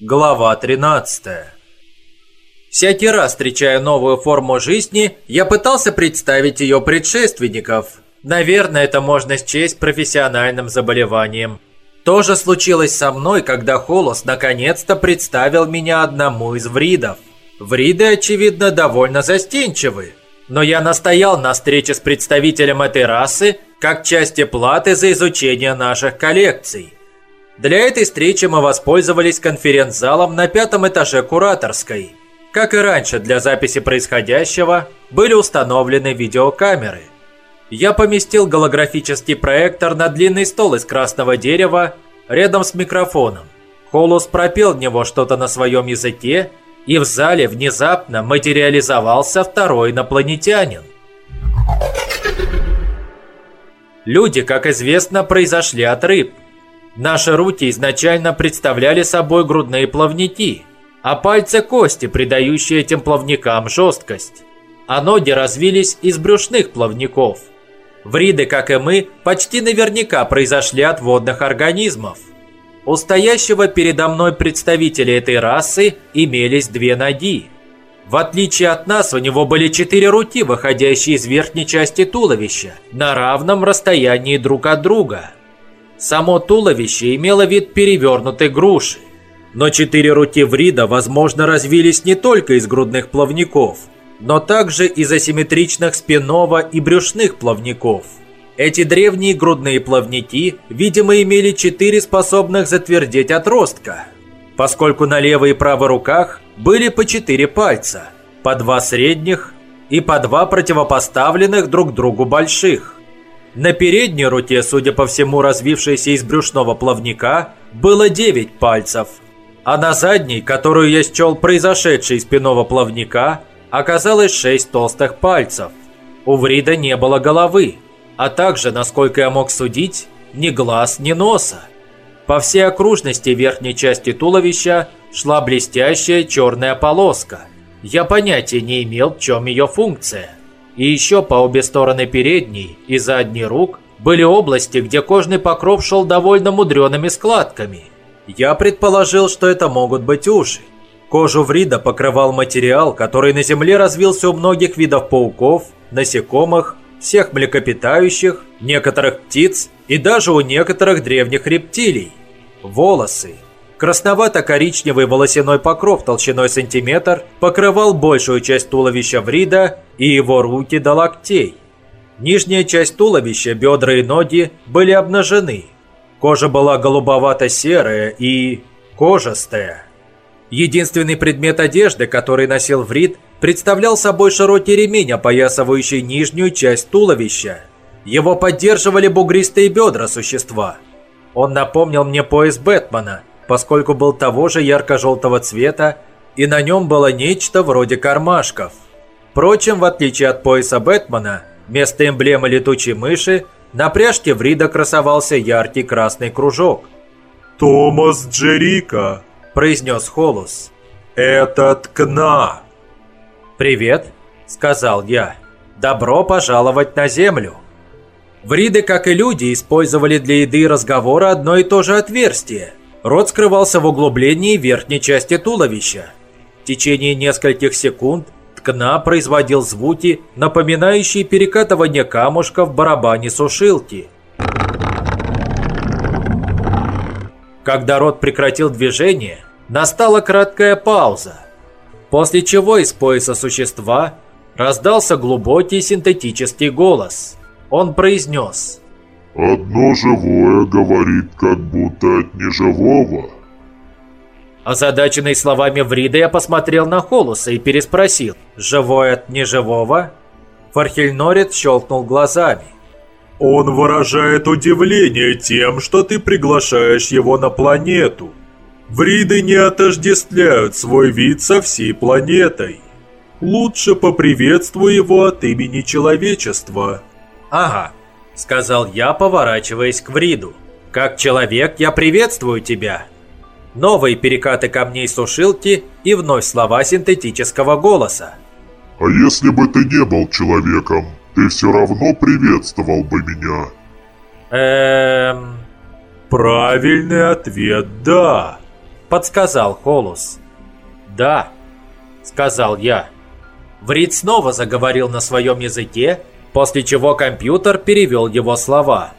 Глава 13 Всякий раз, встречая новую форму жизни, я пытался представить ее предшественников. Наверное, это можно счесть профессиональным заболеванием. То же случилось со мной, когда Холос наконец-то представил меня одному из вридов. Вриды, очевидно, довольно застенчивы. Но я настоял на встрече с представителем этой расы как части платы за изучение наших коллекций. Для этой встречи мы воспользовались конференц-залом на пятом этаже Кураторской. Как и раньше, для записи происходящего были установлены видеокамеры. Я поместил голографический проектор на длинный стол из красного дерева рядом с микрофоном. Холус пропел в него что-то на своем языке, и в зале внезапно материализовался второй инопланетянин. Люди, как известно, произошли от рыб – Наши руки изначально представляли собой грудные плавники, а пальцы – кости, придающие этим плавникам жесткость. А ноги развились из брюшных плавников. Вриды, как и мы, почти наверняка произошли от водных организмов. У стоящего передо мной представителя этой расы имелись две ноги. В отличие от нас, у него были четыре руки, выходящие из верхней части туловища, на равном расстоянии друг от друга – Само туловище имело вид перевернутой груши. Но четыре руки Врида, возможно, развились не только из грудных плавников, но также из асимметричных спинного и брюшных плавников. Эти древние грудные плавники, видимо, имели четыре способных затвердеть отростка, поскольку на левой и правой руках были по четыре пальца, по два средних и по два противопоставленных друг другу больших. На передней руке, судя по всему развившейся из брюшного плавника, было 9 пальцев, а на задней, которую я счел произошедшей из спинного плавника, оказалось 6 толстых пальцев. У Врида не было головы, а также, насколько я мог судить, ни глаз, ни носа. По всей окружности верхней части туловища шла блестящая черная полоска. Я понятия не имел, в чем ее функция. И еще по обе стороны передней и задней рук были области, где кожный покров шел довольно мудреными складками. Я предположил, что это могут быть уши. Кожу врида покрывал материал, который на Земле развился у многих видов пауков, насекомых, всех млекопитающих, некоторых птиц и даже у некоторых древних рептилий. Волосы, Красновато-коричневый волосяной покров толщиной сантиметр покрывал большую часть туловища Врида и его руки до локтей. Нижняя часть туловища, бедра и ноги были обнажены. Кожа была голубовато-серая и кожистая. Единственный предмет одежды, который носил Врид, представлял собой широкий ремень, опоясывающий нижнюю часть туловища. Его поддерживали бугристые бедра существа. Он напомнил мне пояс Бэтмена – поскольку был того же ярко-желтого цвета, и на нем было нечто вроде кармашков. Впрочем, в отличие от пояса Бэтмена, вместо эмблемы летучей мыши на пряжке Врида красовался яркий красный кружок. «Томас Джерика», – произнес Холус. «Это ткна». «Привет», – сказал я. «Добро пожаловать на Землю». Вриды, как и люди, использовали для еды и разговора одно и то же отверстие – Рот скрывался в углублении верхней части туловища. В течение нескольких секунд ткна производил звуки, напоминающие перекатывание камушка в барабане сушилки. Когда рот прекратил движение, настала краткая пауза, после чего из пояса существа раздался глубокий синтетический голос. Он произнес Одно живое говорит как будто от неживого. Озадаченный словами Врида я посмотрел на Холуса и переспросил. «Живое от неживого?» Фархельнорец щелкнул глазами. «Он выражает удивление тем, что ты приглашаешь его на планету. Вриды не отождествляют свой вид со всей планетой. Лучше поприветствуй его от имени человечества». «Ага, сказал я, поворачиваясь к Вриду. «Как человек я приветствую тебя!» Новые перекаты камней сушилки и вновь слова синтетического голоса. «А если бы ты не был человеком, ты все равно приветствовал бы меня?» Эм... Правильный ответ – да. подсказал Холус. «Да», — сказал я. Врид снова заговорил на своем языке, после чего компьютер перевел его слова.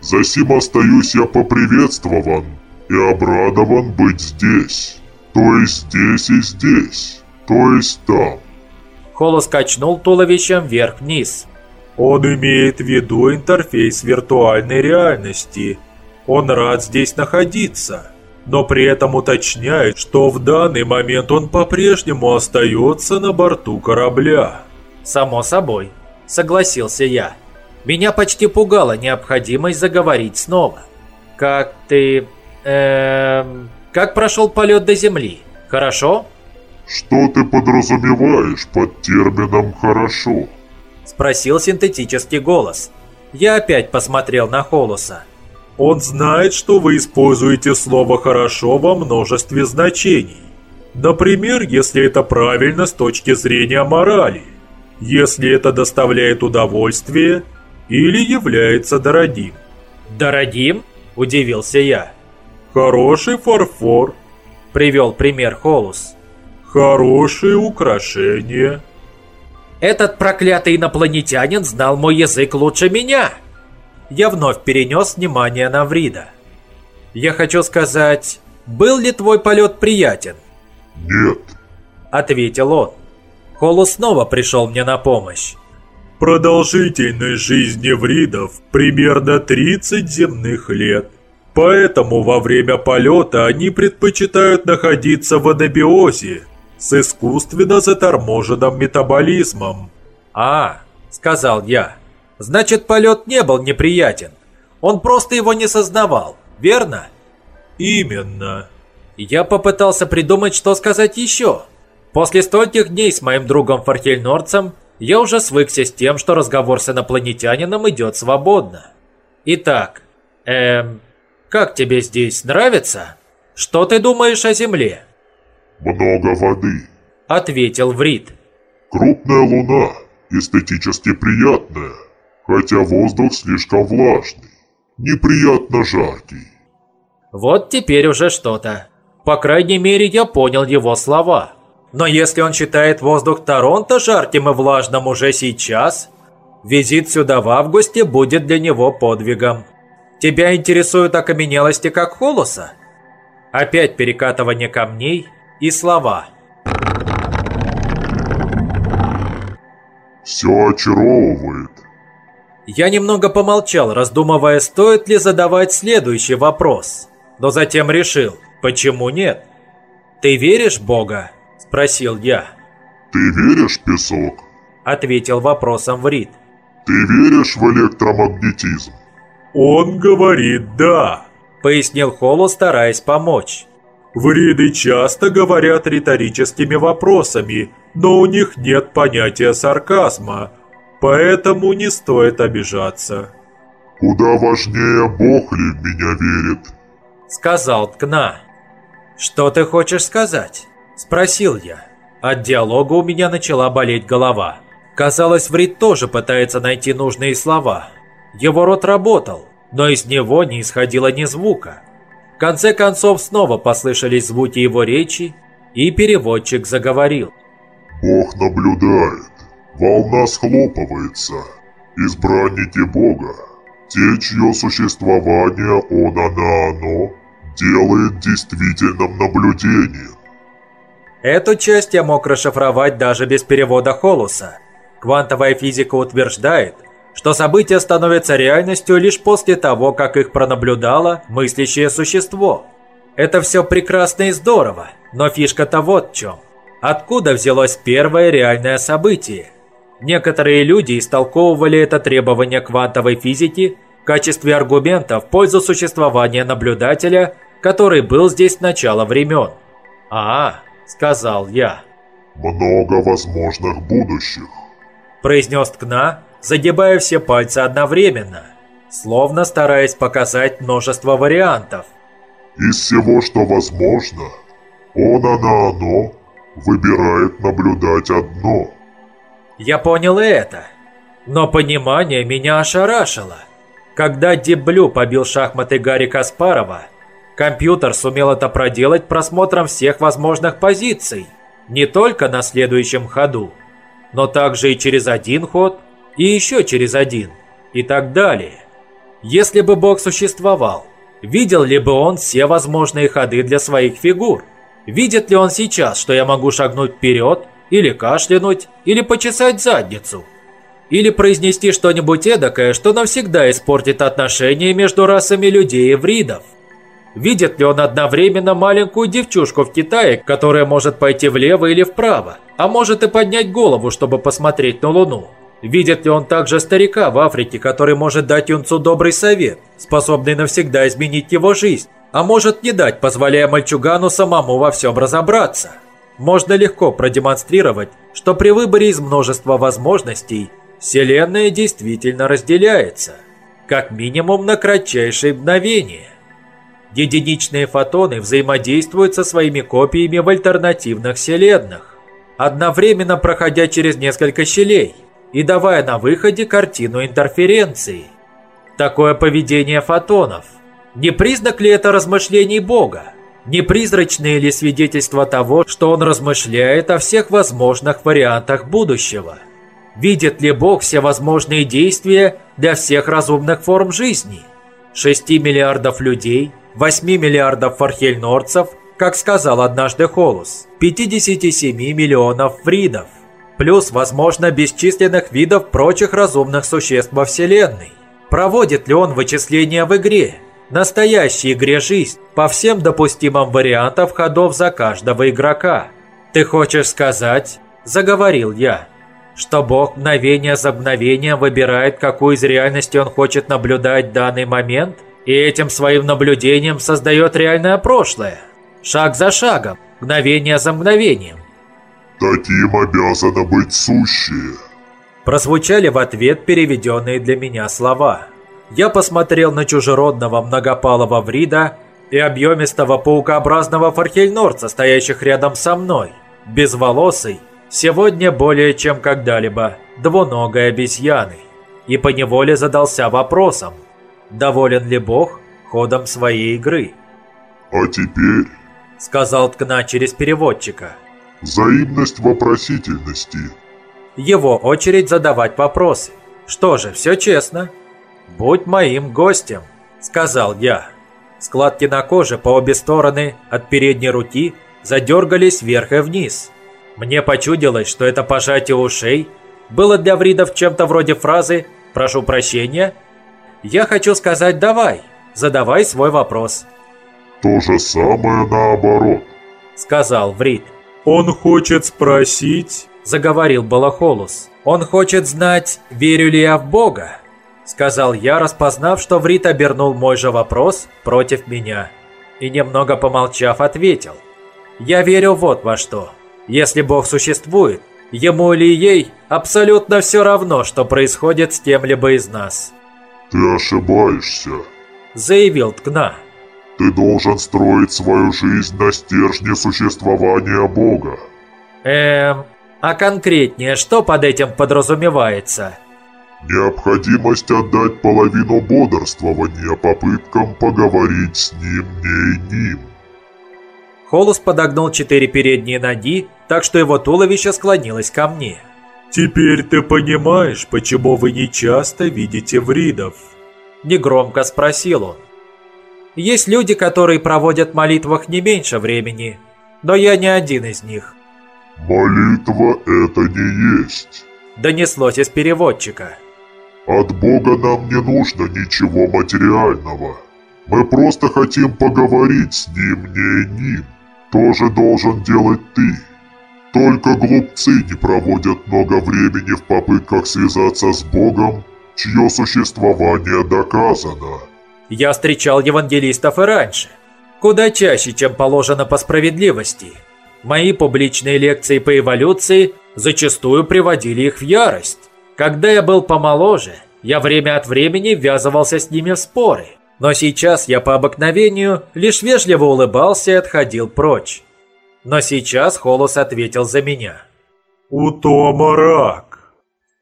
«Засим остаюсь я поприветствован и обрадован быть здесь, то есть здесь и здесь, то есть там». Холос качнул туловищем вверх-вниз. «Он имеет в виду интерфейс виртуальной реальности. Он рад здесь находиться» но при этом уточняет, что в данный момент он по-прежнему остается на борту корабля. «Само собой», — согласился я. Меня почти пугала необходимость заговорить снова. «Как ты... эм... Как прошел полет до Земли? Хорошо?» «Что ты подразумеваешь под термином «хорошо»?» Спросил синтетический голос. Я опять посмотрел на Холоса. Он знает, что вы используете слово «хорошо» во множестве значений. Например, если это правильно с точки зрения морали, если это доставляет удовольствие или является дорогим. «Дорогим?» – удивился я. «Хороший фарфор», – привел пример Холус. «Хорошие украшения». «Этот проклятый инопланетянин знал мой язык лучше меня!» я вновь перенес внимание на Врида. «Я хочу сказать, был ли твой полет приятен?» «Нет», — ответил он. Холу снова пришел мне на помощь. Продолжительность жизни вридов примерно 30 земных лет. Поэтому во время полета они предпочитают находиться в анабиозе с искусственно заторможенным метаболизмом. «А, — сказал я, Значит, полет не был неприятен. Он просто его не сознавал, верно? Именно. Я попытался придумать, что сказать еще. После стольких дней с моим другом Фархельнорцем я уже свыкся с тем, что разговор с инопланетянином идет свободно. Итак, эм, как тебе здесь нравится? Что ты думаешь о Земле? Много воды, ответил Врит. Крупная луна, эстетически приятная хотя воздух слишком влажный, неприятно жаркий. Вот теперь уже что-то. По крайней мере, я понял его слова. Но если он считает воздух Торонто жарким и влажным уже сейчас, визит сюда в августе будет для него подвигом. Тебя интересуют окаменелости как холоса? Опять перекатывание камней и слова. Все очаровывает, я немного помолчал, раздумывая, стоит ли задавать следующий вопрос. Но затем решил, почему нет? «Ты веришь в Бога?» – спросил я. «Ты веришь, песок?» – ответил вопросом Врит. «Ты веришь в электромагнетизм?» «Он говорит «да», – пояснил Холу, стараясь помочь. Вриды часто говорят риторическими вопросами, но у них нет понятия сарказма, Поэтому не стоит обижаться. «Куда важнее, Бог ли в меня верит?» Сказал Ткна. «Что ты хочешь сказать?» Спросил я. От диалога у меня начала болеть голова. Казалось, Врид тоже пытается найти нужные слова. Его рот работал, но из него не исходило ни звука. В конце концов снова послышались звуки его речи, и переводчик заговорил. «Бог наблюдает. Волна схлопывается. Избранники Бога, те, чье существование он, она, оно, делает действительным наблюдением. Эту часть я мог расшифровать даже без перевода Холуса. Квантовая физика утверждает, что события становятся реальностью лишь после того, как их пронаблюдало мыслящее существо. Это все прекрасно и здорово, но фишка-то вот в чем. Откуда взялось первое реальное событие? Некоторые люди истолковывали это требование квантовой физики в качестве аргумента в пользу существования наблюдателя, который был здесь с начала времен. «А, — сказал я. «Много возможных будущих», — произнес Ткна, загибая все пальцы одновременно, словно стараясь показать множество вариантов. «Из всего, что возможно, он, она, оно выбирает наблюдать одно». Я понял и это. Но понимание меня ошарашило. Когда Диблю побил шахматы Гарри Каспарова, Компьютер сумел это проделать просмотром всех возможных позиций, не только на следующем ходу, но также и через один ход, и еще через один, и так далее. Если бы Бог существовал, видел ли бы он все возможные ходы для своих фигур? Видит ли он сейчас, что я могу шагнуть вперед, или кашлянуть, или почесать задницу? Или произнести что-нибудь эдакое, что навсегда испортит отношения между расами людей и вридов? Видит ли он одновременно маленькую девчушку в Китае, которая может пойти влево или вправо, а может и поднять голову, чтобы посмотреть на Луну? Видит ли он также старика в Африке, который может дать юнцу добрый совет, способный навсегда изменить его жизнь, а может не дать, позволяя мальчугану самому во всем разобраться? Можно легко продемонстрировать, что при выборе из множества возможностей Вселенная действительно разделяется, как минимум на кратчайшее мгновение. Единичные фотоны взаимодействуют со своими копиями в альтернативных вселенных, одновременно проходя через несколько щелей – и давая на выходе картину интерференции. Такое поведение фотонов. Не признак ли это размышлений Бога? Не призрачные ли свидетельства того, что он размышляет о всех возможных вариантах будущего? Видит ли Бог все возможные действия для всех разумных форм жизни? 6 миллиардов людей, 8 миллиардов фархельнорцев, как сказал однажды Холус, 57 миллионов фридов плюс, возможно, бесчисленных видов прочих разумных существ во Вселенной. Проводит ли он вычисления в игре, настоящей игре жизнь, по всем допустимым вариантам ходов за каждого игрока? «Ты хочешь сказать?» – заговорил я. «Что Бог мгновение за мгновением выбирает, какую из реальности он хочет наблюдать в данный момент, и этим своим наблюдением создает реальное прошлое? Шаг за шагом, мгновение за мгновением, Таким обязано быть сущее. Прозвучали в ответ переведенные для меня слова. Я посмотрел на чужеродного многопалого врида и объемистого паукообразного фархельнорца, стоящих рядом со мной, безволосый, сегодня более чем когда-либо, двуногой обезьяной, и поневоле задался вопросом, доволен ли Бог ходом своей игры. «А теперь», — сказал Ткна через переводчика, — Взаимность вопросительности. Его очередь задавать вопросы. Что же, все честно. «Будь моим гостем», — сказал я. Складки на коже по обе стороны от передней руки задергались вверх и вниз. Мне почудилось, что это пожатие ушей было для вридов чем-то вроде фразы «прошу прощения». Я хочу сказать «давай», задавай свой вопрос. «То же самое наоборот», — сказал Врид. «Он хочет спросить...» – заговорил Балахолус. «Он хочет знать, верю ли я в Бога?» – сказал я, распознав, что Врит обернул мой же вопрос против меня. И немного помолчав, ответил. «Я верю вот во что. Если Бог существует, ему или ей абсолютно все равно, что происходит с кем-либо из нас». «Ты ошибаешься», – заявил Ткна. Ты должен строить свою жизнь на стержне существования Бога. Эм, а конкретнее, что под этим подразумевается? Необходимость отдать половину бодрствования попыткам поговорить с ним не и ним. Холос подогнул четыре передние ноги, так что его туловище склонилось ко мне. «Теперь ты понимаешь, почему вы не часто видите вридов?» Негромко спросил он. Есть люди, которые проводят в молитвах не меньше времени, но я не один из них. «Молитва – это не есть», – донеслось из переводчика. «От Бога нам не нужно ничего материального. Мы просто хотим поговорить с Ним, не ним. Тоже должен делать ты. Только глупцы не проводят много времени в попытках связаться с Богом, чье существование доказано». Я встречал евангелистов и раньше. Куда чаще, чем положено по справедливости. Мои публичные лекции по эволюции зачастую приводили их в ярость. Когда я был помоложе, я время от времени ввязывался с ними в споры. Но сейчас я по обыкновению лишь вежливо улыбался и отходил прочь. Но сейчас Холос ответил за меня. «У Тома рак».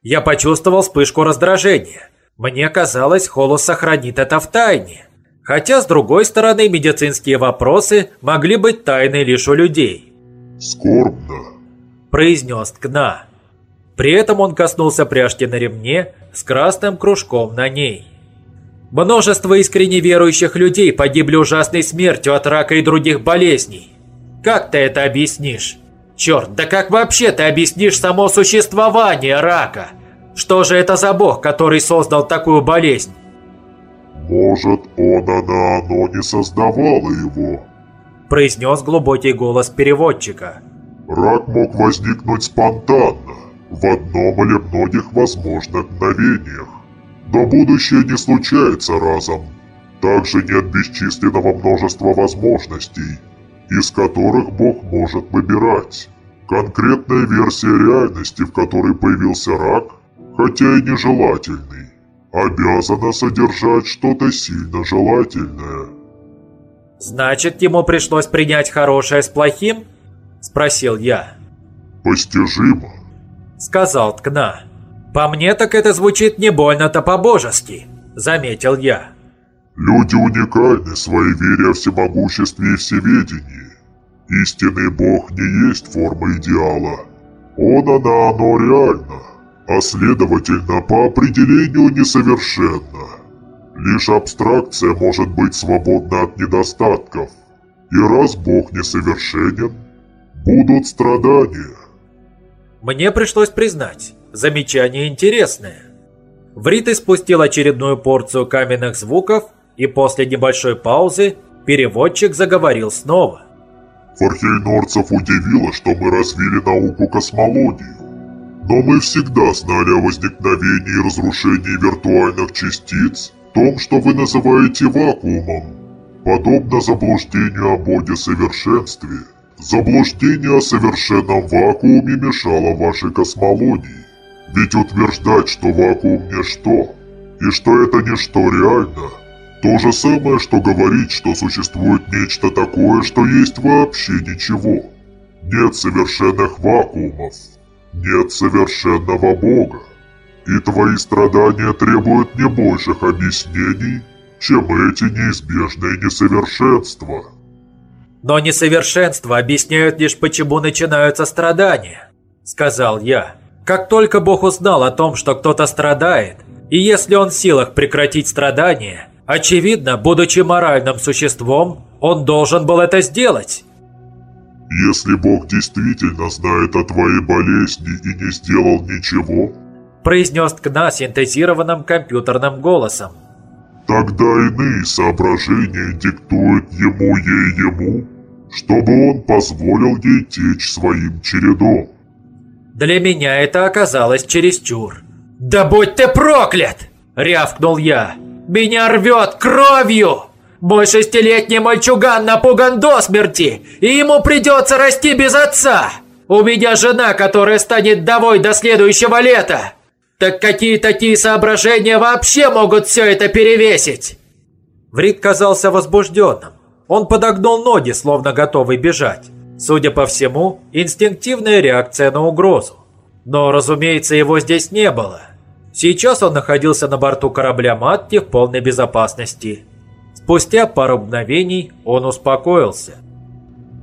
Я почувствовал вспышку раздражения. Мне казалось, Холос сохранит это в тайне. Хотя, с другой стороны, медицинские вопросы могли быть тайной лишь у людей. «Скорбно», – произнес Ткна. При этом он коснулся пряжки на ремне с красным кружком на ней. Множество искренне верующих людей погибли ужасной смертью от рака и других болезней. Как ты это объяснишь? Черт, да как вообще ты объяснишь само существование рака? Что же это за бог, который создал такую болезнь? «Может, он, она, оно не создавало его?» произнес глубокий голос переводчика. «Рак мог возникнуть спонтанно, в одном или многих возможных мгновениях. Но будущее не случается разом. Также нет бесчисленного множества возможностей, из которых Бог может выбирать. Конкретная версия реальности, в которой появился рак, хотя и нежелательный, обязана содержать что-то сильно желательное. «Значит, ему пришлось принять хорошее с плохим?» – спросил я. «Постижимо», – сказал Ткна. «По мне так это звучит не больно-то по-божески», – заметил я. «Люди уникальны в своей вере о всемогуществе и всеведении. Истинный Бог не есть форма идеала. Он, она, оно реально, а следовательно, по определению несовершенно. Лишь абстракция может быть свободна от недостатков. И раз Бог несовершенен, будут страдания. Мне пришлось признать, замечание интересное. Врит испустил очередную порцию каменных звуков, и после небольшой паузы переводчик заговорил снова. Фархейнорцев удивило, что мы развили науку космологию. Но мы всегда знали о возникновении и разрушении виртуальных частиц, том, что вы называете вакуумом. Подобно заблуждению о Боге совершенстве, заблуждение о совершенном вакууме мешало вашей космологии. Ведь утверждать, что вакуум – ничто, и что это ничто реально, то же самое, что говорить, что существует нечто такое, что есть вообще ничего. Нет совершенных вакуумов. Нет совершенного Бога. И твои страдания требуют не больших объяснений, чем эти неизбежные несовершенства. Но несовершенства объясняют лишь почему начинаются страдания, сказал я. Как только Бог узнал о том, что кто-то страдает, и если он в силах прекратить страдания, очевидно, будучи моральным существом, он должен был это сделать. Если Бог действительно знает о твоей болезни и не сделал ничего, произнес Ткна синтезированным компьютерным голосом. Тогда иные соображения диктуют ему ей ему, чтобы он позволил ей течь своим чередом. Для меня это оказалось чересчур. «Да будь ты проклят!» – рявкнул я. «Меня рвет кровью!» Мой шестилетний мальчуган напуган до смерти, и ему придется расти без отца. У меня жена, которая станет довой до следующего лета. Так какие такие соображения вообще могут все это перевесить?» Врит казался возбужденным. Он подогнул ноги, словно готовый бежать. Судя по всему, инстинктивная реакция на угрозу. Но, разумеется, его здесь не было. Сейчас он находился на борту корабля Матти в полной безопасности. Спустя пару мгновений он успокоился.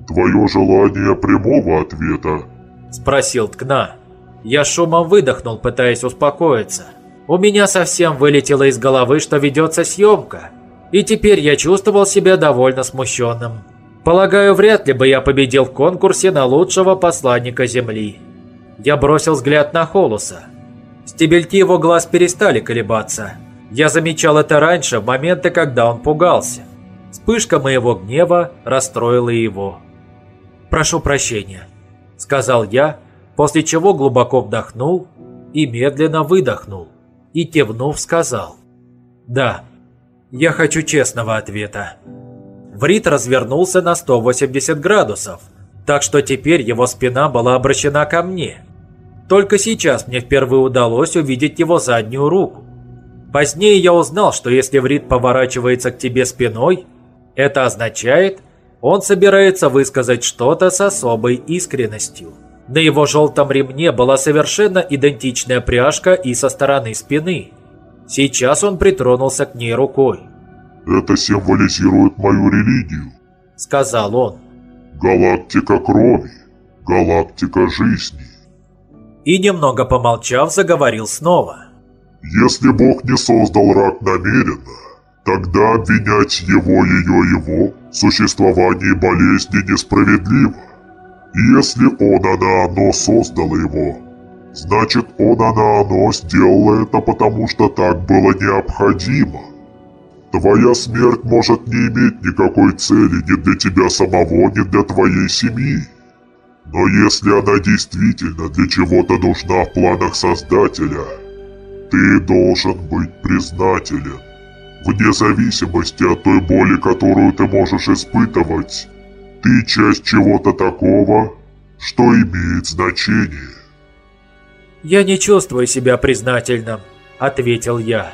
«Твое желание прямого ответа?» – спросил Ткна. Я шумом выдохнул, пытаясь успокоиться. У меня совсем вылетело из головы, что ведется съемка. И теперь я чувствовал себя довольно смущенным. Полагаю, вряд ли бы я победил в конкурсе на лучшего посланника Земли. Я бросил взгляд на Холуса. Стебельки его глаз перестали колебаться. Я замечал это раньше, в моменты, когда он пугался. Вспышка моего гнева расстроила его. «Прошу прощения», — сказал я, после чего глубоко вдохнул и медленно выдохнул, и кивнув сказал «Да, я хочу честного ответа». Врит развернулся на 180 градусов, так что теперь его спина была обращена ко мне. Только сейчас мне впервые удалось увидеть его заднюю руку. Позднее я узнал, что если Врит поворачивается к тебе спиной, это означает, он собирается высказать что-то с особой искренностью. На его желтом ремне была совершенно идентичная пряжка и со стороны спины. Сейчас он притронулся к ней рукой. Это символизирует мою религию», — сказал он. «Галактика крови, галактика жизни». И немного помолчав, заговорил снова. «Если Бог не создал рак намеренно, тогда обвинять его, ее, его в существовании болезни несправедливо. Если он, она, оно создало его, значит он, она, оно сделало это, потому что так было необходимо. Твоя смерть может не иметь никакой цели ни для тебя самого, ни для твоей семьи. Но если она действительно для чего-то нужна в планах Создателя, ты должен быть признателен. Вне зависимости от той боли, которую ты можешь испытывать, ты часть чего-то такого, что имеет значение. «Я не чувствую себя признательным», — ответил я.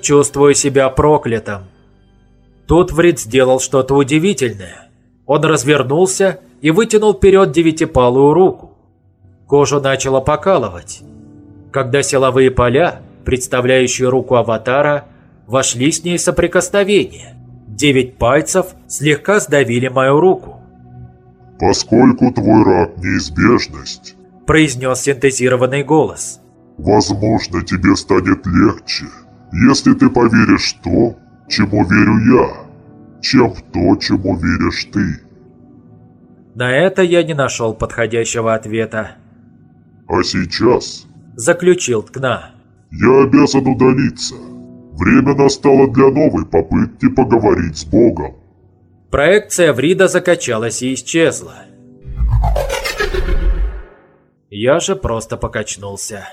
«Чувствую себя проклятым». Тут Врид сделал что-то удивительное. Он развернулся и вытянул вперед девятипалую руку. Кожу начало покалывать. Когда силовые поля, представляющие руку аватара, вошли с ней в соприкосновение, девять пальцев слегка сдавили мою руку. «Поскольку твой рак – неизбежность», – произнес синтезированный голос. «Возможно, тебе станет легче, если ты поверишь в то, чему верю я, чем в то, чему веришь ты». На это я не нашел подходящего ответа. «А сейчас», – заключил Ткна, – «я обязан удалиться. Время настало для новой попытки поговорить с Богом». Проекция Врида закачалась и исчезла. Я же просто покачнулся.